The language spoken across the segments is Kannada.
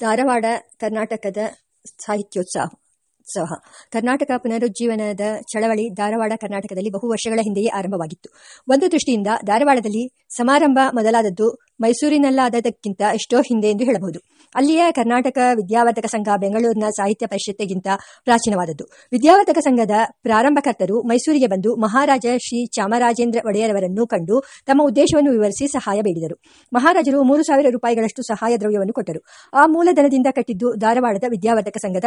ಧಾರವಾಡ ಕರ್ನಾಟಕದ ಸಾಹಿತ್ಯೋತ್ಸವ. ಉತ್ಸವ. ಕರ್ನಾಟಕ ಪುನರುಜ್ಜೀವನದ ಚಳವಳಿ ಧಾರವಾಡ ಕರ್ನಾಟಕದಲ್ಲಿ ಬಹು ವರ್ಷಗಳ ಹಿಂದೆಯೇ ಆರಂಭವಾಗಿತ್ತು. ಒಂದು ದೃಷ್ಟಿಯಿಂದ ಧಾರವಾಡದಲ್ಲಿ ಸಮಾರಂಭ ಮೊದಲಾದದ್ದು ಮೈಸೂರಿನಲ್ಲಾದದಕ್ಕಿಂತ ಎಷ್ಟೋ ಹಿಂದೆ ಎಂದು ಹೇಳಬಹುದು. ಅಲ್ಲಿಯ ಕರ್ನಾಟಕ ವಿದ್ಯಾವರ್ಧಕ ಸಂಘ ಬೆಂಗಳೂರಿನ ಸಾಹಿತ್ಯ ಪರಿಷತ್ತಿಗಿಂತ ಪ್ರಾಚೀನವಾದದ್ದು. ವಿದ್ಯಾವರ್ಧಕ ಸಂಘದ ಪ್ರಾರಂಭಕರ್ತರು ಮೈಸೂರಿಗೆ ಬಂದು ಮಹಾರಾಜ ಶ್ರೀ ಚಾಮರಾಜೇಂದ್ರ ಒಡೆಯರವರನ್ನು ಕಂಡು ತಮ್ಮ ಉದ್ದೇಶವನ್ನು ವಿವರಿಸಿ ಸಹಾಯ ಬೇಡಿದರು. ಮಹಾರಾಜರು ಮೂರು ಸಾವಿರ ರೂಪಾಯಿಗಳಷ್ಟು ಸಹಾಯ ದ್ರವ್ಯವನ್ನು ಕೊಟ್ಟರು. ಆ ಮೂಲಧನದಿಂದ ಕಟ್ಟಿದ್ದು ಧಾರವಾಡದ ವಿದ್ಯಾವರ್ಧಕ ಸಂಘದ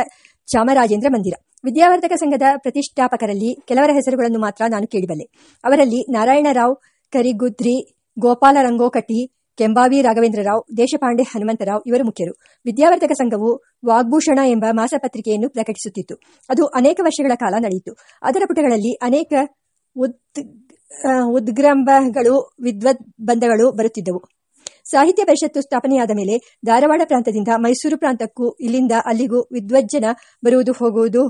ಚಾಮರಾಜೇಂದ್ರ ಮಂದಿರ. ವಿದ್ಯಾವರ್ಧಕ ಸಂಘದ ಪ್ರತಿಷ್ಠಾಪಕರಲ್ಲಿ ಕೆಲವರ ಹೆಸರುಗಳನ್ನು ಮಾತ್ರ ನಾನು ಕೇಳಿಬಲ್ಲೆ. ಅವರಲ್ಲಿ ನಾರಾಯಣರಾವ್, ಕರಿಗುದ್ರಿ, ಗೋಪಾಲ ರಂಗೋಕಟಿ ಕೆಂಬಾವಿ ರಾಘವೇಂದ್ರರಾವ್, ದೇಶಪಾಂಡೆ ಹನುಮಂತರಾವ್ ಇವರು ಮುಖ್ಯರು. ವಿದ್ಯಾವರ್ಧಕ ಸಂಘವು ವಾಗ್ಭೂಷಣ ಎಂಬ ಮಾಸಪತ್ರಿಕೆಯನ್ನು ಪ್ರಕಟಿಸುತ್ತಿತ್ತು. ಅದು ಅನೇಕ ವರ್ಷಗಳ ಕಾಲ ನಡೆಯಿತು. ಅದರ ಪುಟಗಳಲ್ಲಿ ಅನೇಕ ಉದ್ ಉದ್ಗ್ರಂಭಗಳು ವಿದ್ವದ್ಬಂಧಗಳು ಬರುತ್ತಿದ್ದವು. ಸಾಹಿತ್ಯ ಪರಿಷತ್ತು ಸ್ಥಾಪನೆಯಾದ ಮೇಲೆ ಧಾರವಾಡ ಪ್ರಾಂತದಿಂದ ಮೈಸೂರು ಪ್ರಾಂತಕ್ಕೂ ಇಲ್ಲಿಂದ ಅಲ್ಲಿಗೂ ವಿದ್ವಜ್ಜನ ಬರುವುದು ಹೋಗುವುದು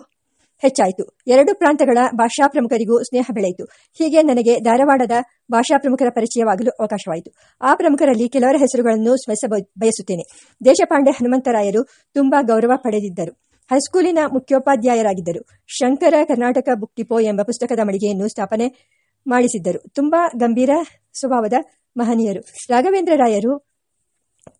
ಹೆಚ್ಚಾಯಿತು. ಎರಡು ಪ್ರಾಂತಗಳ ಭಾಷಾ ಪ್ರಮುಖರಿಗೂ ಸ್ನೇಹ ಬೆಳೆಯಿತು. ಹೀಗೆ ನನಗೆ ಧಾರವಾಡದ ಭಾಷಾ ಪ್ರಮುಖರ ಪರಿಚಯವಾಗಲು ಅವಕಾಶವಾಯಿತು. ಆ ಪ್ರಮುಖರಲ್ಲಿ ಕೆಲವರ ಹೆಸರುಗಳನ್ನು ಸ್ಮರಿಸ ಬಯಸುತ್ತೇನೆ. ದೇಶಪಾಂಡೆ ಹನುಮಂತರಾಯರು ತುಂಬಾ ಗೌರವ ಪಡೆದಿದ್ದರು. ಹೈಸ್ಕೂಲಿನ ಮುಖ್ಯೋಪಾಧ್ಯಾಯರಾಗಿದ್ದರು. ಶಂಕರ ಕರ್ನಾಟಕ ಬುಕ್ ಡಿಪೋ ಎಂಬ ಪುಸ್ತಕದ ಮಳಿಗೆಯನ್ನು ಸ್ಥಾಪನೆ ಮಾಡಿಸಿದ್ದರು. ತುಂಬಾ ಗಂಭೀರ ಸ್ವಭಾವದ ಮಹನೀಯರು. ರಾಘವೇಂದ್ರ ರಾಯರು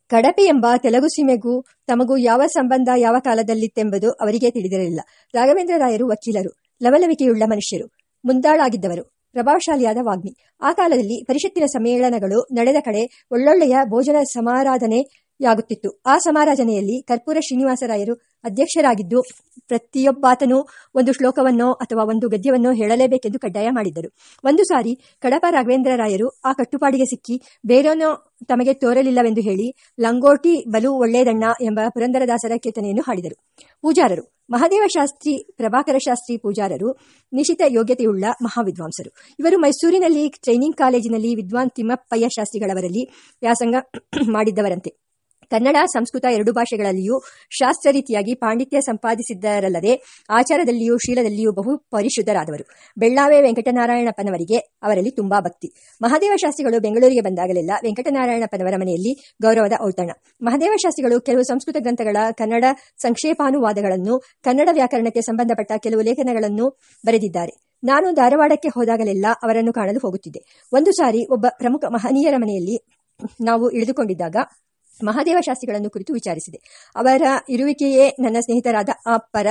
ಕಡಪೆ ಎಂಬ ತೆಲುಗು ಸೀಮೆಗೂ ತಮಗೂ ಯಾವ ಸಂಬಂಧ ಯಾವ ಕಾಲದಲ್ಲಿತ್ತೆಂಬುದು ಅವರಿಗೆ ತಿಳಿದಿರಲಿಲ್ಲ. ರಾಘವೇಂದ್ರ ರಾಯರು ವಕೀಲರು, ಲವಲವಿಕೆಯುಳ್ಳ ಮನುಷ್ಯರು, ಮುಂದಾಳಾಗಿದ್ದವರು, ಪ್ರಭಾವಶಾಲಿಯಾದ ವಾಗ್ಮಿ. ಆ ಕಾಲದಲ್ಲಿ ಪರಿಷತ್ತಿನ ಸಮ್ಮೇಳನಗಳು ನಡೆದ ಕಡೆ ಒಳ್ಳೊಳ್ಳೆಯ ಭೋಜನ ಸಮಾರಾಧನೆಯಾಗುತ್ತಿತ್ತು. ಆ ಸಮಾರಾಧನೆಯಲ್ಲಿ ಕರ್ಪೂರ ಶ್ರೀನಿವಾಸರಾಯರು ಅಧ್ಯಕ್ಷರಾಗಿದ್ದು ಪ್ರತಿಯೊಬ್ಬಾತನೂ ಒಂದು ಶ್ಲೋಕವನ್ನೋ ಅಥವಾ ಒಂದು ಗದ್ಯವನ್ನೋ ಹೇಳಲೇಬೇಕೆಂದು ಕಡ್ಡಾಯ ಮಾಡಿದ್ದರು. ಒಂದು ಸಾರಿ ಕಡಪ ರಾಘವೇಂದ್ರ ರಾಯರು ಆ ಕಟ್ಟುಪಾಡಿಗೆ ಸಿಕ್ಕಿ, ಬೇರೇನೋ ತಮಗೆ ತೋರಲಿಲ್ಲವೆಂದು ಹೇಳಿ ಲಂಗೋಟಿ ಬಲು ಒಳ್ಳೆಯದಣ್ಣ ಎಂಬ ಪುರಂದರದಾಸರ ಕೀರ್ತನೆಯನ್ನು ಹಾಡಿದರು. ಪೂಜಾರರು, ಮಹಾದೇವ ಶಾಸ್ತ್ರಿ, ಪ್ರಭಾಕರ ಶಾಸ್ತ್ರಿ ಪೂಜಾರರು, ನಿಶಿತ ಯೋಗ್ಯತೆಯುಳ್ಳ ಮಹಾವಿದ್ವಾಂಸರು. ಇವರು ಮೈಸೂರಿನಲ್ಲಿ ಟ್ರೈನಿಂಗ್ ಕಾಲೇಜಿನಲ್ಲಿ ವಿದ್ವಾನ್ ತಿಮ್ಮಪ್ಪಯ್ಯ ಶಾಸ್ತ್ರಿಗಳವರಲ್ಲಿ ವ್ಯಾಸಂಗ ಮಾಡಿದ್ದವರಂತೆ. ಕನ್ನಡ, ಸಂಸ್ಕೃತ ಎರಡು ಭಾಷೆಗಳಲ್ಲಿಯೂ ಶಾಸ್ತ್ರ ರೀತಿಯಾಗಿ ಪಾಂಡಿತ್ಯ ಸಂಪಾದಿಸಿದ್ದರಲ್ಲದೆ ಆಚಾರದಲ್ಲಿಯೂ ಶೀಲದಲ್ಲಿಯೂ ಬಹು ಪರಿಶುದ್ಧರಾದವರು. ಬೆಳ್ಳಾವೆ ವೆಂಕಟನಾರಾಯಣಪ್ಪನವರಿಗೆ ಅವರಲ್ಲಿ ತುಂಬಾ ಭಕ್ತಿ. ಮಹಾದೇವ ಶಾಸ್ತ್ರಿಗಳು ಬೆಂಗಳೂರಿಗೆ ಬಂದಾಗಲೆಲ್ಲ ವೆಂಕಟನಾರಾಯಣಪ್ಪನವರ ಮನೆಯಲ್ಲಿ ಗೌರವದ ಔತಣ. ಮಹಾದೇವ ಶಾಸ್ತ್ರಿಗಳು ಕೆಲವು ಸಂಸ್ಕೃತ ಗ್ರಂಥಗಳ ಕನ್ನಡ ಸಂಕ್ಷೇಪಾನುವಾದಗಳನ್ನು, ಕನ್ನಡ ವ್ಯಾಕರಣಕ್ಕೆ ಸಂಬಂಧಪಟ್ಟ ಕೆಲವು ಲೇಖನಗಳನ್ನು ಬರೆದಿದ್ದಾರೆ. ನಾನು ಧಾರವಾಡಕ್ಕೆ ಹೋದಾಗಲೆಲ್ಲ ಅವರನ್ನು ಕಾಣಲು ಹೋಗುತ್ತಿದ್ದೆ. ಒಂದು ಸಾರಿ ಒಬ್ಬ ಪ್ರಮುಖ ಮಹನೀಯರ ಮನೆಯಲ್ಲಿ ನಾವು ಇಳಿದುಕೊಂಡಿದ್ದಾಗ ಮಹಾದೇವ ಶಾಸ್ತ್ರಿಗಳನ್ನು ಕುರಿತು ವಿಚಾರಿಸಿದೆ. ಅವರ ಇರುವಿಕೆಯೇ ನನ್ನ ಸ್ನೇಹಿತರಾದ ಆ ಪರ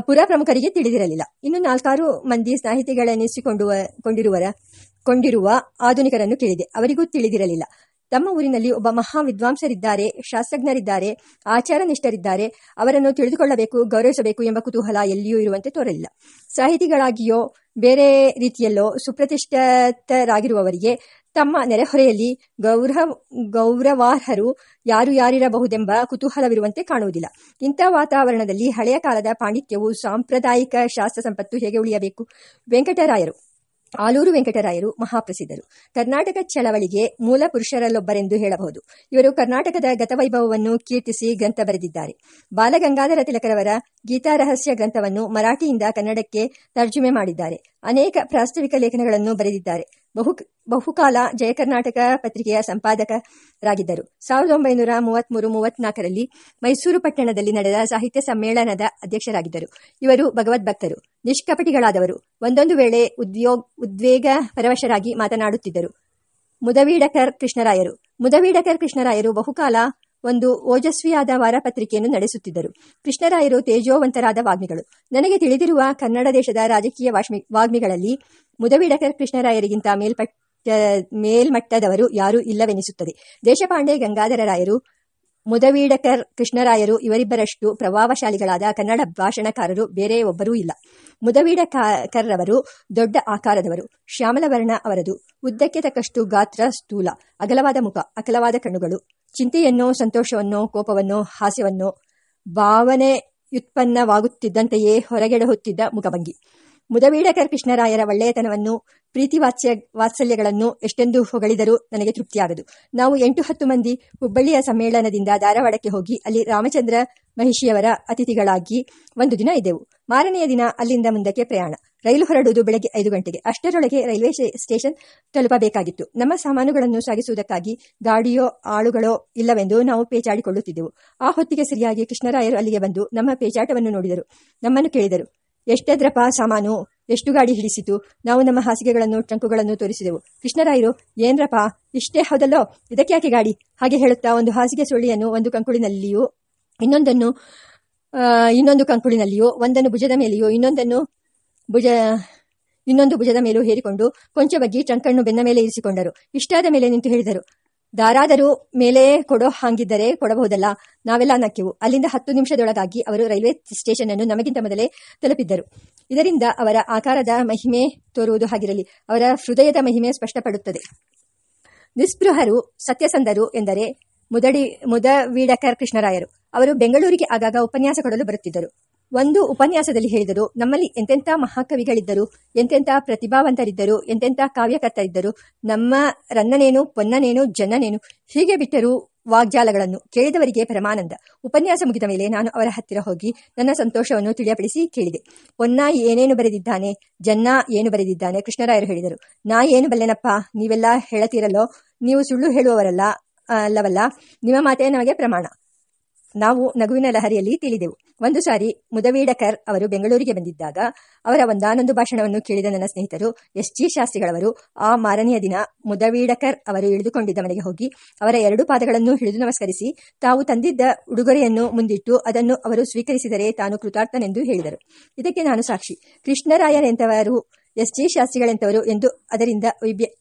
ಪುರ ಪ್ರಮುಖರಿಗೆ ತಿಳಿದಿರಲಿಲ್ಲ. ಇನ್ನು ನಾಲ್ಕಾರು ಮಂದಿ ಸ್ನೇಹಿತಿಗಳೆನಿಸಿಕೊಂಡು ಕೊಂಡಿರುವರ, ಕೊಂಡಿರುವ ಆಧುನಿಕರನ್ನು ಕೇಳಿದೆ. ಅವರಿಗೂ ತಿಳಿದಿರಲಿಲ್ಲ. ತಮ್ಮ ಊರಿನಲ್ಲಿ ಒಬ್ಬ ಮಹಾ ವಿದ್ವಾಂಸರಿದ್ದಾರೆ ಶಾಸ್ತ್ರಜ್ಞರಿದ್ದಾರೆ, ಆಚಾರನಿಷ್ಠರಿದ್ದಾರೆ. ಅವರನ್ನು ತಿಳಿದುಕೊಳ್ಳಬೇಕು, ಗೌರವಿಸಬೇಕು ಎಂಬ ಕುತೂಹಲ ಎಲ್ಲಿಯೂ ಇರುವಂತೆ ತೋರಲಿಲ್ಲ. ಸಾಹಿತಿಗಳಾಗಿಯೋ ಬೇರೆ ರೀತಿಯಲ್ಲೋ ಸುಪ್ರತಿಷ್ಠಿತರಾಗಿರುವವರಿಗೆ ತಮ್ಮ ನೆರೆಹೊರೆಯಲ್ಲಿ ಗೌರವ ಗೌರವಾರ್ಹರು ಯಾರು ಯಾರಿರಬಹುದೆಂಬ ಕುತೂಹಲವಿರುವಂತೆ ಕಾಣುವುದಿಲ್ಲ. ಇಂಥ ವಾತಾವರಣದಲ್ಲಿ ಹಳೆಯ ಕಾಲದ ಪಾಂಡಿತ್ಯವು ಸಾಂಪ್ರದಾಯಿಕ ಶಾಸ್ತ್ರ ಸಂಪತ್ತು ಹೇಗೆ ಉಳಿಯಬೇಕು? ವೆಂಕಟರಾಯರು, ಆಲೂರು ವೆಂಕಟರಾಯರು ಮಹಾಪ್ರಸಿದ್ಧರು. ಕರ್ನಾಟಕ ಚಳವಳಿಗೆ ಮೂಲ ಪುರುಷರಲ್ಲೊಬ್ಬರೆಂದು ಹೇಳಬಹುದು. ಇವರು ಕರ್ನಾಟಕದ ಗತವೈಭವವನ್ನು ಕೀರ್ತಿಸಿ ಗ್ರಂಥ ಬರೆದಿದ್ದಾರೆ. ಬಾಲಗಂಗಾಧರ ತಿಲಕರವರ ಗೀತಾರಹಸ್ಯ ಗ್ರಂಥವನ್ನು ಮರಾಠಿಯಿಂದ ಕನ್ನಡಕ್ಕೆ ತರ್ಜುಮೆ ಮಾಡಿದ್ದಾರೆ. ಅನೇಕ ಪ್ರಾಸ್ತವಿಕ ಲೇಖನಗಳನ್ನು ಬರೆದಿದ್ದಾರೆ. ಬಹು ಬಹುಕಾಲ ಜಯಕರ್ನಾಟಕ ಪತ್ರಿಕೆಯ ಸಂಪಾದಕರಾಗಿದ್ದರು. ಸಾವಿರದ ಒಂಬೈನೂರ ಮೂವತ್ಮೂರು, ಮೂವತ್ನಾಲ್ಕರಲ್ಲಿ ಮೈಸೂರು ಪಟ್ಟಣದಲ್ಲಿ ನಡೆದ ಸಾಹಿತ್ಯ ಸಮ್ಮೇಳನದ ಅಧ್ಯಕ್ಷರಾಗಿದ್ದರು. ಇವರು ಭಗವದ್ಭಕ್ತರು. ನಿಷ್ಕಪಟಿಗಳಾದವರು. ಒಂದೊಂದು ವೇಳೆ ಉದ್ಯೋಗ, ಉದ್ವೇಗ ಪರವಶರಾಗಿ ಮಾತನಾಡುತ್ತಿದ್ದರು. ಮುದವೀಡಕರ್ ಕೃಷ್ಣರಾಯರು. ಮುದವೀಡಕರ್ ಕೃಷ್ಣರಾಯರು ಬಹುಕಾಲ ಒಂದು ಓಜಸ್ವಿಯಾದ ವಾರಪತ್ರಿಕೆಯನ್ನು ನಡೆಸುತ್ತಿದ್ದರು. ಕೃಷ್ಣರಾಯರು ತೇಜೋವಂತರಾದ ವಾಗ್ಮಿಗಳು. ನನಗೆ ತಿಳಿದಿರುವ ಕನ್ನಡ ದೇಶದ ರಾಜಕೀಯ ವಾಶ್ಮಿ, ವಾಗ್ಮಿಗಳಲ್ಲಿ ಮುದವಿಡಕರ್ ಕೃಷ್ಣರಾಯರಿಗಿಂತ ಮೇಲ್ಪಟ್ಟ, ಮೇಲ್ಮಟ್ಟದವರು ಯಾರೂ ಇಲ್ಲವೆನಿಸುತ್ತದೆ. ದೇಶಪಾಂಡೆ ಗಂಗಾಧರರಾಯರು ಮುದವೀಡಕರ್ ಕೃಷ್ಣರಾಯರು ಇವರಿಬ್ಬರಷ್ಟು ಪ್ರಭಾವಶಾಲಿಗಳಾದ ಕನ್ನಡ ಭಾಷಣಕಾರರು ಬೇರೆ ಒಬ್ಬರೂ ಇಲ್ಲ. ಮುದವೀಡಕರ್ರವರು ದೊಡ್ಡ ಆಕಾರದವರು. ಶ್ಯಾಮಲವರ್ಣ ಅವರದು. ಉದ್ದಕ್ಕೆ ತಕ್ಕಷ್ಟು ಗಾತ್ರ, ಸ್ಥೂಲ. ಅಗಲವಾದ ಮುಖ ಅಗಲವಾದ ಕಣ್ಣುಗಳು. ಚಿಂತೆಯನ್ನೋ, ಸಂತೋಷವನ್ನೋ, ಕೋಪವನ್ನೋ, ಹಾಸ್ಯವನ್ನು ಭಾವನೆಯುತ್ಪನ್ನವಾಗುತ್ತಿದ್ದಂತೆಯೇ ಹೊರಗೆಡಹುತ್ತಿದ್ದ ಮುಖಭಂಗಿ. ಮುದವೀಡಕರ್ ಕೃಷ್ಣರಾಯರ ಒಳ್ಳೆಯತನವನ್ನು, ಪ್ರೀತಿ ವಾತ್ಸ್ಯ ವಾತ್ಸಲ್ಯಗಳನ್ನು ಎಷ್ಟೆಂದು ಹೊಗಳಿದರೂ ನನಗೆ ತೃಪ್ತಿಯಾಗದು. ನಾವು ಎಂಟು ಹತ್ತು ಮಂದಿ ಹುಬ್ಬಳ್ಳಿಯ ಸಮ್ಮೇಳನದಿಂದ ಧಾರವಾಡಕ್ಕೆ ಹೋಗಿ ಅಲ್ಲಿ ರಾಮಚಂದ್ರ ಮಹಿಷಿಯವರ ಅತಿಥಿಗಳಾಗಿ ಒಂದು ದಿನ ಇದ್ದೆವು. ಮಾರನೆಯ ದಿನ ಅಲ್ಲಿಂದ ಮುಂದಕ್ಕೆ ಪ್ರಯಾಣ. ರೈಲು ಹೊರಡುವುದು ಬೆಳಗ್ಗೆ ಐದು ಗಂಟೆಗೆ. ಅಷ್ಟರೊಳಗೆ ರೈಲ್ವೆ ಸ್ಟೇಷನ್ ತಲುಪಬೇಕಾಗಿತ್ತು. ನಮ್ಮ ಸಾಮಾನುಗಳನ್ನು ಸಾಗಿಸುವುದಕ್ಕಾಗಿ ಗಾಡಿಯೋ, ಆಳುಗಳೋ ಇಲ್ಲವೆಂದು ನಾವು ಪೇಚಾಡಿಕೊಳ್ಳುತ್ತಿದ್ದೆವು. ಆ ಹೊತ್ತಿಗೆ ಸರಿಯಾಗಿ ಕೃಷ್ಣರಾಯರು ಅಲ್ಲಿಗೆ ಬಂದು ನಮ್ಮ ಪೇಚಾಟವನ್ನು ನೋಡಿದರು. ನಮ್ಮನ್ನು ಕೇಳಿದರು. ಎಷ್ಟೆದ್ರಪ್ಪ ಸಾಮಾನು? ಎಷ್ಟು ಗಾಡಿ ಹಿಡಿಸಿತು? ನಾವು ನಮ್ಮ ಹಾಸಿಗೆಗಳನ್ನು, ಟ್ರಂಕುಗಳನ್ನು ತೋರಿಸಿದೆವು. ಕೃಷ್ಣರಾಯರು, ಏನ್ರಪ್ಪ? ಇಷ್ಟೇ ಹೌದಲ್ಲೋ? ಇದಕ್ಕೆ ಯಾಕೆ ಗಾಡಿ? ಹಾಗೆ ಹೇಳುತ್ತಾ ಒಂದು ಹಾಸಿಗೆ ಸುಳ್ಳಿಯನ್ನು ಒಂದು ಕಂಕುಳಿನಲ್ಲಿಯೂ, ಇನ್ನೊಂದನ್ನು ಇನ್ನೊಂದು ಕಂಕುಳಿನಲ್ಲಿಯೋ, ಒಂದನ್ನು ಭುಜದ ಮೇಲೆಯೋ, ಇನ್ನೊಂದನ್ನು ಭುಜ, ಇನ್ನೊಂದು ಭುಜದ ಮೇಲೂ ಹೇರಿಕೊಂಡು ಕೊಂಚ ಬಗ್ಗಿ ಟ್ರಂಕನ್ನು ಬೆನ್ನ ಮೇಲೆ ಇರಿಸಿಕೊಂಡರು. ಇಷ್ಟಾದ ಮೇಲೆ ನಿಂತು ಹೇಳಿದರು, ದಾರಾದರೂ ಮೇಲೆ ಕೊಡೋ ಹಾಂಗಿದ್ದರೆ ಕೊಡಬಹುದಲ್ಲ, ನಾವೆಲ್ಲ ನಕ್ಕೆವು ಅಲ್ಲಿಂದ ಹತ್ತು ನಿಮಿಷದೊಳಗಾಗಿ ಅವರು ರೈಲ್ವೆ ಸ್ಟೇಷನ್ ಅನ್ನು ನಮಗಿಂತ ಮೊದಲೇ ತಲುಪಿದ್ದರು. ಇದರಿಂದ ಅವರ ಆಕಾರದ ಮಹಿಮೆ ತೋರುವುದು ಹಾಗಿರಲಿ, ಅವರ ಹೃದಯದ ಮಹಿಮೆ ಸ್ಪಷ್ಟಪಡುತ್ತದೆ. ನಿಸ್ಪೃಹರು ಸತ್ಯಸಂಧರು ಎಂದರೆ ಮುದಡಿ, ಮುದವೀಡಕರ್ ಕೃಷ್ಣರಾಯರು. ಅವರು ಬೆಂಗಳೂರಿಗೆ ಆಗಾಗ ಉಪನ್ಯಾಸ ಕೊಡಲು ಬರುತ್ತಿದ್ದರು. ಒಂದು ಉಪನ್ಯಾಸದಲ್ಲಿ ಹೇಳಿದರು, ನಮ್ಮಲ್ಲಿ ಎಂತೆಂಥ ಮಹಾಕವಿಗಳಿದ್ದರು, ಎಂತೆಂಥ ಪ್ರತಿಭಾವಂತರಿದ್ದರು, ಎಂತೆಂಥ ಕಾವ್ಯಕರ್ತರಿದ್ದರು, ನಮ್ಮ ರನ್ನನೇನು, ಪೊನ್ನನೇನು, ಜನನೇನು, ಹೀಗೆ ಬಿಟ್ಟರು ವಾಗ್ಜಾಲಗಳನ್ನು ಕೇಳಿದವರಿಗೆ ಪರಮಾನಂದ. ಉಪನ್ಯಾಸ ಮುಗಿದ ಮೇಲೆ ನಾನು ಅವರ ಹತ್ತಿರ ಹೋಗಿ ನನ್ನ ಸಂತೋಷವನ್ನು ತಿಳಿಯಪಡಿಸಿ ಕೇಳಿದೆ. ಪೊನ್ನ ಏನೇನು ಬರೆದಿದ್ದಾನೆ, ಜನ್ನ ಏನು ಬರೆದಿದ್ದಾನೆ, ಕೃಷ್ಣರಾಯರು ಹೇಳಿದರು. ನಾ ಏನು ಬಲ್ಲೆನಪ್ಪ, ನೀವೆಲ್ಲ ಹೇಳತೀರಲ್ಲೋ, ನೀವು ಸುಳ್ಳು ಹೇಳುವವರಲ್ಲ, ಅಲ್ಲವಲ್ಲ, ನಿಮ್ಮ ಮಾತೇ ನಮಗೆ ಪ್ರಮಾಣ. ನಾವು ನಗುವಿನ ಲಹರಿಯಲ್ಲಿ ತಿಳಿದೆವು. ಒಂದು ಸಾರಿ ಮುದವೀಡಕರ್ ಅವರು ಬೆಂಗಳೂರಿಗೆ ಬಂದಿದ್ದಾಗ ಅವರ ಒಂದಾನೊಂದು ಭಾಷಣವನ್ನು ಕೇಳಿದ ನನ್ನ ಸ್ನೇಹಿತರು ಎಸ್ ಜಿ ಶಾಸ್ತ್ರಿಗಳವರು, ಆ ಮಾರನೆಯ ದಿನ ಮುದವೀಡಕರ್ ಅವರು ಇಳಿದುಕೊಂಡಿದ್ದ ಮನೆಗೆ ಹೋಗಿ ಅವರ ಎರಡು ಪಾದಗಳನ್ನು ಹಿಡಿದು ನಮಸ್ಕರಿಸಿ, ತಾವು ತಂದಿದ್ದ ಉಡುಗೊರೆಯನ್ನು ಮುಂದಿಟ್ಟು ಅದನ್ನು ಅವರು ಸ್ವೀಕರಿಸಿದರೆ ತಾನು ಕೃತಾರ್ಥನೆಂದು ಹೇಳಿದರು. ಇದಕ್ಕೆ ನಾನು ಸಾಕ್ಷಿ. ಕೃಷ್ಣರಾಯರೆಂಥವರು ಎಸ್ ಜಿ ಶಾಸ್ತ್ರಿಗಳೆಂತವರು ಎಂದು ಅದರಿಂದ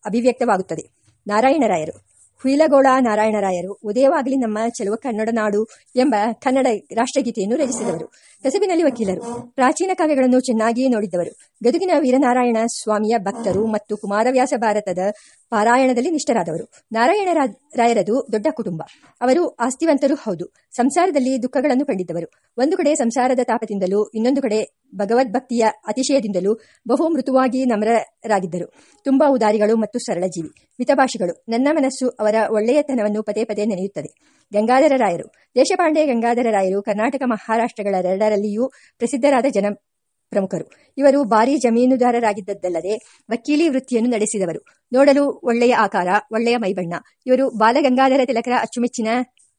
ಅಭಿವ್ಯಕ್ತವಾಗುತ್ತದೆ. ನಾರಾಯಣರಾಯರು. ಹುಯಿಲಗೋಳ ನಾರಾಯಣರಾಯರು ಉದಯವಾಗಲಿ ನಮ್ಮ ಚೆಲುವ ಕನ್ನಡ ನಾಡು ಎಂಬ ಕನ್ನಡ ರಾಷ್ಟ್ರಗೀತೆಯನ್ನು ರಚಿಸಿದವರು. ಕಸಬಿನಲ್ಲಿ ವಕೀಲರು. ಪ್ರಾಚೀನ ಕಾವ್ಯಗಳನ್ನು ಚೆನ್ನಾಗಿಯೇ ನೋಡಿದ್ದವರು. ಗದುಗಿನ ವೀರನಾರಾಯಣ ಸ್ವಾಮಿಯ ಭಕ್ತರು ಮತ್ತು ಕುಮಾರವ್ಯಾಸ ಭಾರತದ ಪಾರಾಯಣದಲ್ಲಿ ನಿಷ್ಠರಾದವರು. ನಾರಾಯಣ ರಾಯರದು ದೊಡ್ಡ ಕುಟುಂಬ. ಅವರು ಆಸ್ತಿವಂತರು ಹೌದು. ಸಂಸಾರದಲ್ಲಿ ದುಃಖಗಳನ್ನು ಕಂಡಿದ್ದವರು. ಒಂದು ಕಡೆ ಸಂಸಾರದ ತಾಪದಿಂದಲೂ, ಇನ್ನೊಂದು ಕಡೆ ಭಗವದ್ಭಕ್ತಿಯ ಅತಿಶಯದಿಂದಲೂ ಬಹು ಮೃದುವಾಗಿ ನಮ್ರರಾಗಿದ್ದರು. ತುಂಬಾ ಉದಾರಿಗಳು ಮತ್ತು ಸರಳ ಜೀವಿ. ಮಿತಭಾಷಿಗಳು. ನನ್ನ ಮನಸ್ಸು ಅವರ ಒಳ್ಳೆಯತನವನ್ನು ಪದೇ ಪದೇ ನೆನೆಯುತ್ತದೆ. ಗಂಗಾಧರ ರಾಯರು. ದೇಶಪಾಂಡೆ ಗಂಗಾಧರ ರಾಯರು ಕರ್ನಾಟಕ ಮಹಾರಾಷ್ಟ್ರಗಳೆರಡರಲ್ಲಿಯೂ ಪ್ರಸಿದ್ಧರಾದ ಜನ ಪ್ರಮುಖರು. ಇವರು ಭಾರಿ ಜಮೀನುದಾರರಾಗಿದ್ದದ್ದಲ್ಲದೆ ವಕೀಲಿ ವೃತ್ತಿಯನ್ನು ನಡೆಸಿದವರು. ನೋಡಲು ಒಳ್ಳೆಯ ಆಕಾರ, ಒಳ್ಳೆಯ ಮೈಬಣ್ಣ. ಇವರು ಬಾಲಗಂಗಾಧರ ತಿಲಕರ ಅಚ್ಚುಮೆಚ್ಚಿನ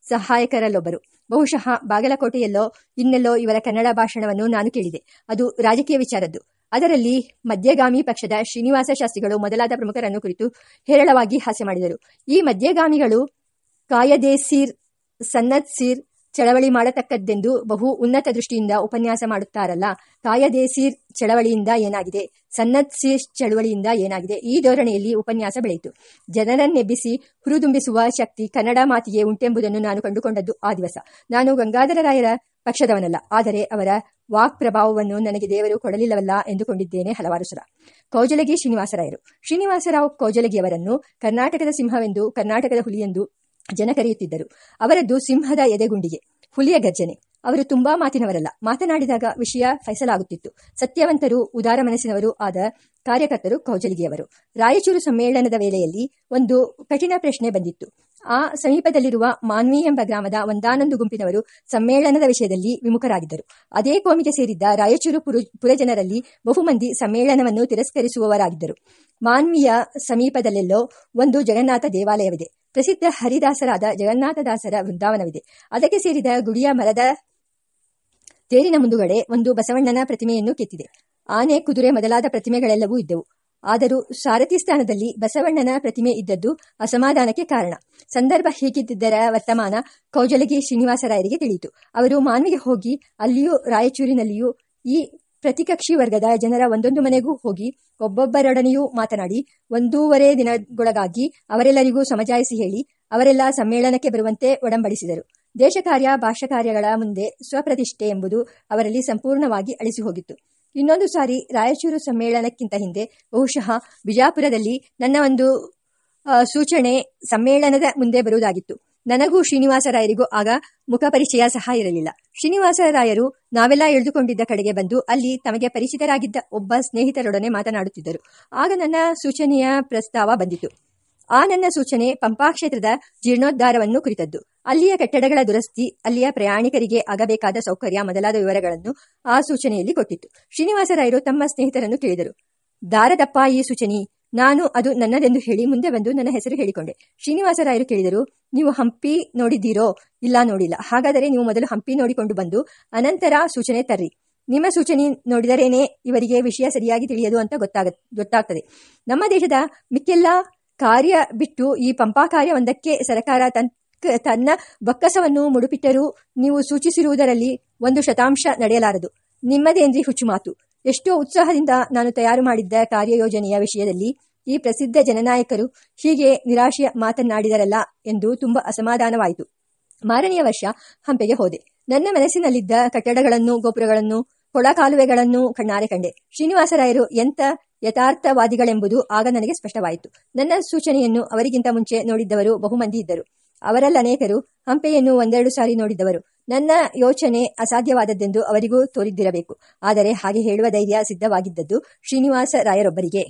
ಸಹಾಯಕರಲ್ಲೊಬ್ಬರು. ಬಹುಶಃ ಬಾಗಲಕೋಟೆಯಲ್ಲೋ, ಇನ್ನೆಲ್ಲೋ ಇವರ ಕನ್ನಡ ಭಾಷಣವನ್ನು ನಾನು ಕೇಳಿದೆ. ಅದು ರಾಜಕೀಯ ವಿಚಾರದ್ದು. ಅದರಲ್ಲಿ ಮಧ್ಯಗಾಮಿ ಪಕ್ಷದ ಶ್ರೀನಿವಾಸ ಶಾಸ್ತ್ರಿಗಳು ಮೊದಲಾದ ಪ್ರಮುಖರನ್ನು ಕುರಿತು ಹೇರಳವಾಗಿ ಹಾಸ್ಯ ಮಾಡಿದರು. ಈ ಮಧ್ಯಗಾಮಿಗಳು ಕಾಯದೇಸೀರ್ ಸನ್ನತ್ ಸೀರ್ ಚಳವಳಿ ಮಾಡತಕ್ಕದ್ದೆಂದು ಬಹು ಉನ್ನತ ದೃಷ್ಟಿಯಿಂದ ಉಪನ್ಯಾಸ ಮಾಡುತ್ತಾರಲ್ಲ ಕಾಯದೇಸೀರ್ ಚಳವಳಿಯಿಂದ ಏನಾಗಿದೆ? ಸನ್ನತ್ ಸೀರ್ ಚಳವಳಿಯಿಂದ ಏನಾಗಿದೆ? ಈ ಧೋರಣೆಯಲ್ಲಿ ಉಪನ್ಯಾಸ ಬೆಳೆಯಿತು. ಜನರನ್ನೆಬ್ಬಿಸಿ ಹುರುದುಂಬಿಸುವ ಶಕ್ತಿ ಕನ್ನಡ ಮಾತಿಗೆ ಉಂಟೆಂಬುದನ್ನು ನಾನು ಕಂಡುಕೊಂಡದ್ದು ಆ ದಿವಸ. ನಾನು ಗಂಗಾಧರರಾಯರ ಪಕ್ಷದವನಲ್ಲ, ಆದರೆ ಅವರ ವಾಕ್ ಪ್ರಭಾವವನ್ನು ನನಗೆ ದೇವರು ಕೊಡಲಿಲ್ಲವಲ್ಲ ಎಂದುಕೊಂಡಿದ್ದೇನೆ ಹಲವಾರು ಸಲ. ಕೌಜಲಗಿ ಶ್ರೀನಿವಾಸರಾಯರು ಶ್ರೀನಿವಾಸರಾವ್ ಕೌಜಲಗಿಯವರನ್ನು ಕರ್ನಾಟಕದ ಸಿಂಹವೆಂದು, ಕರ್ನಾಟಕದ ಹುಲಿಯೆಂದು ಜನ ಕರೆಯುತ್ತಿದ್ದರು. ಅವರದ್ದು ಸಿಂಹದ ಎದೆಗುಂಡಿಗೆ, ಹುಲಿಯ ಗರ್ಜನೆ. ಅವರು ತುಂಬಾ ಮಾತಿನವರಲ್ಲ. ಮಾತನಾಡಿದಾಗ ವಿಷಯ ಫೈಸಲಾಗುತ್ತಿತ್ತು. ಸತ್ಯವಂತರು, ಉದಾರ ಮನಸ್ಸಿನವರು ಆದ ಕಾರ್ಯಕರ್ತರು ಕೌಜಲಿಗೆಯವರು. ರಾಯಚೂರು ಸಮ್ಮೇಳನದ ವೇಳೆಯಲ್ಲಿ ಒಂದು ಕಠಿಣ ಪ್ರಶ್ನೆ ಬಂದಿತ್ತು. ಆ ಸಮೀಪದಲ್ಲಿರುವ ಮಾನ್ವಿ ಎಂಬ ಗ್ರಾಮದ ಒಂದಾನೊಂದು ಗುಂಪಿನವರು ಸಮ್ಮೇಳನದ ವಿಷಯದಲ್ಲಿ ವಿಮುಖರಾಗಿದ್ದರು. ಅದೇ ಕೋಮಿಗೆ ಸೇರಿದ್ದ ರಾಯಚೂರು ಪುರಜನರಲ್ಲಿ ಬಹುಮಂದಿ ಸಮ್ಮೇಳನವನ್ನು ತಿರಸ್ಕರಿಸುವವರಾಗಿದ್ದರು. ಮಾನ್ವಿಯ ಸಮೀಪದಲ್ಲೆಲ್ಲೋ ಒಂದು ಜಗನ್ನಾಥ ದೇವಾಲಯವಿದೆ. ಪ್ರಸಿದ್ಧ ಹರಿದಾಸರಾದ ಜಗನ್ನಾಥದಾಸರ ವೃಂದಾವನವಿದೆ. ಅದಕ್ಕೆ ಸೇರಿದ ಗುಡಿಯ ಮರದ ತೇರಿನ ಮುಂದುಗಡೆ ಒಂದು ಬಸವಣ್ಣನ ಪ್ರತಿಮೆಯನ್ನು ಕೆತ್ತಿದೆ. ಆನೆ, ಕುದುರೆ ಮೊದಲಾದ ಪ್ರತಿಮೆಗಳೆಲ್ಲವೂ ಇದ್ದವು. ಆದರೂ ಸಾರಥಿ ಸ್ಥಾನದಲ್ಲಿ ಬಸವಣ್ಣನ ಪ್ರತಿಮೆ ಇದ್ದದ್ದು ಅಸಮಾಧಾನಕ್ಕೆ ಕಾರಣ. ಸಂದರ್ಭ ಹೀಗಿದ್ದರ ವರ್ತಮಾನ ಕೌಜಲಗಿ ಶ್ರೀನಿವಾಸರಾಯರಿಗೆ ತಿಳಿಯಿತು. ಅವರು ಮಾನ್ವಿಗೆ ಹೋಗಿ ಅಲ್ಲಿಯೂ ರಾಯಚೂರಿನಲ್ಲಿಯೂ ಈ ಪ್ರತಿಕಕ್ಷಿ ವರ್ಗದ ಜನರ ಒಂದೊಂದು ಮನೆಗೂ ಹೋಗಿ ಒಬ್ಬೊಬ್ಬರೊಡನೆಯೂ ಮಾತನಾಡಿ, ಒಂದೂವರೆ ದಿನಗೊಳಗಾಗಿ ಅವರೆಲ್ಲರಿಗೂ ಸಮಜಾಯಿಸಿ ಹೇಳಿ, ಅವರೆಲ್ಲ ಸಮ್ಮೇಳನಕ್ಕೆ ಬರುವಂತೆ ಒಡಂಬಡಿಸಿದರು. ದೇಶ ಕಾರ್ಯ, ಭಾಷಾ ಕಾರ್ಯಗಳ ಮುಂದೆ ಸ್ವಪ್ರತಿಷ್ಠೆ ಎಂಬುದು ಅವರಲ್ಲಿ ಸಂಪೂರ್ಣವಾಗಿ ಅಳಿಸಿ ಹೋಗಿತ್ತು. ಇನ್ನೊಂದು ಸಾರಿ ರಾಯಚೂರು ಸಮ್ಮೇಳನಕ್ಕಿಂತ ಹಿಂದೆ ಬಹುಶಃ ಬಿಜಾಪುರದಲ್ಲಿ ನನ್ನ ಒಂದು ಸೂಚನೆ ಸಮ್ಮೇಳನದ ಮುಂದೆ ಬರುವುದಾಗಿತ್ತು. ನನಗೂ ಶ್ರೀನಿವಾಸರಾಯರಿಗೂ ಆಗ ಮುಖಪರಿಚಯ ಸಹ ಇರಲಿಲ್ಲ. ಶ್ರೀನಿವಾಸರಾಯರು ನಾವೆಲ್ಲ ಎಳೆದುಕೊಂಡಿದ್ದ ಕಡೆಗೆ ಬಂದು ಅಲ್ಲಿ ತಮಗೆ ಪರಿಚಿತರಾಗಿದ್ದ ಒಬ್ಬ ಸ್ನೇಹಿತರೊಡನೆ ಮಾತನಾಡುತ್ತಿದ್ದರು. ಆಗ ನನ್ನ ಸೂಚನೆಯ ಪ್ರಸ್ತಾವ ಬಂದಿತು. ಆ ನನ್ನ ಸೂಚನೆ ಪಂಪಾ ಕ್ಷೇತ್ರದ ಜೀರ್ಣೋದ್ಧಾರವನ್ನು ಕುರಿತದ್ದು. ಅಲ್ಲಿಯ ಕಟ್ಟಡಗಳ ದುರಸ್ತಿ, ಅಲ್ಲಿಯ ಪ್ರಯಾಣಿಕರಿಗೆ ಆಗಬೇಕಾದ ಸೌಕರ್ಯ ಮೊದಲಾದ ವಿವರಗಳನ್ನು ಆ ಸೂಚನೆಯಲ್ಲಿ ಕೊಟ್ಟಿತ್ತು. ಶ್ರೀನಿವಾಸರಾಯರು ತಮ್ಮ ಸ್ನೇಹಿತರನ್ನು ಕೇಳಿದರು. ದಾರದಪ್ಪ ಈ ಸೂಚನೆ ನಾನು ಅದು ನನ್ನದೆಂದು ಹೇಳಿ ಮುಂದೆ ಬಂದು ನನ್ನ ಹೆಸರು ಹೇಳಿಕೊಂಡೆ. ಶ್ರೀನಿವಾಸರಾಯರು ಕೇಳಿದರು, ನೀವು ಹಂಪಿ ನೋಡಿದ್ದೀರೋ? ಇಲ್ಲ, ನೋಡಿಲ್ಲ. ಹಾಗಾದರೆ ನೀವು ಮೊದಲು ಹಂಪಿ ನೋಡಿಕೊಂಡು ಬಂದು ಅನಂತರ ಸೂಚನೆ ತರ್ರಿ. ನಿಮ್ಮ ಸೂಚನೆ ನೋಡಿದರೇನೆ ಇವರಿಗೆ ವಿಷಯ ಸರಿಯಾಗಿ ತಿಳಿಯದು ಅಂತ ಗೊತ್ತಾಗ, ಗೊತ್ತಾಗ್ತದೆ. ನಮ್ಮ ದೇಶದ ಮಿಕ್ಕೆಲ್ಲ ಕಾರ್ಯ ಬಿಟ್ಟು ಈ ಪಂಪಾ ಕಾರ್ಯವೊಂದಕ್ಕೆ ಸರ್ಕಾರ ತನ್, ತನ್ನ ಬಕ್ಕಸವನ್ನು ಮುಡುಪಿಟ್ಟರೂ ನೀವು ಸೂಚಿಸಿರುವುದರಲ್ಲಿ ಒಂದು ಶತಾಂಶ ನಡೆಯಲಾರದು. ನಿಮ್ಮದೇಂದ್ರಿ ಹುಚ್ಚು ಮಾತು ಎಷ್ಟೋ ಉತ್ಸಾಹದಿಂದ ನಾನು ತಯಾರು ಮಾಡಿದ್ದ ಕಾರ್ಯಯೋಜನೆಯ ವಿಷಯದಲ್ಲಿ ಈ ಪ್ರಸಿದ್ಧ ಜನನಾಯಕರು ಹೀಗೆ ನಿರಾಶೆಯ ಮಾತನಾಡಿದರಲ್ಲ ಎಂದು ತುಂಬ ಅಸಮಾಧಾನವಾಯಿತು. ಮಾರನೆಯ ವರ್ಷ ಹಂಪೆಗೆ ಹೋದೆ. ನನ್ನ ಮನಸ್ಸಿನಲ್ಲಿದ್ದ ಕಟ್ಟಡಗಳನ್ನು, ಗೋಪುರಗಳನ್ನು, ಕೊಳಕಾಲುವೆಗಳನ್ನು ಕಣ್ಣಾರೆ ಕಂಡೆ. ಶ್ರೀನಿವಾಸರಾಯರು ಎಂಥ ಯಥಾರ್ಥವಾದಿಗಳೆಂಬುದು ಆಗ ನನಗೆ ಸ್ಪಷ್ಟವಾಯಿತು. ನನ್ನ ಸೂಚನೆಯನ್ನು ಅವರಿಗಿಂತ ಮುಂಚೆ ನೋಡಿದ್ದವರು ಬಹುಮಂದಿ ಇದ್ದರು. ಅವರಲ್ಲನೇಕರು ಹಂಪೆಯನ್ನು ಒಂದೆರಡು ಸಾರಿ ನೋಡಿದ್ದವರು. ನನ್ನ ಯೋಚನೆ ಅಸಾಧ್ಯವಾದದ್ದೆಂದು ಅವರಿಗೂ ತೋರಿದ್ದಿರಬೇಕು. ಆದರೆ ಹಾಗೆ ಹೇಳುವ ಧೈರ್ಯ ಸಿದ್ಧವಾಗಿದ್ದದ್ದು ಶ್ರೀನಿವಾಸ ರಾಯರೊಬ್ಬರಿಗೆ.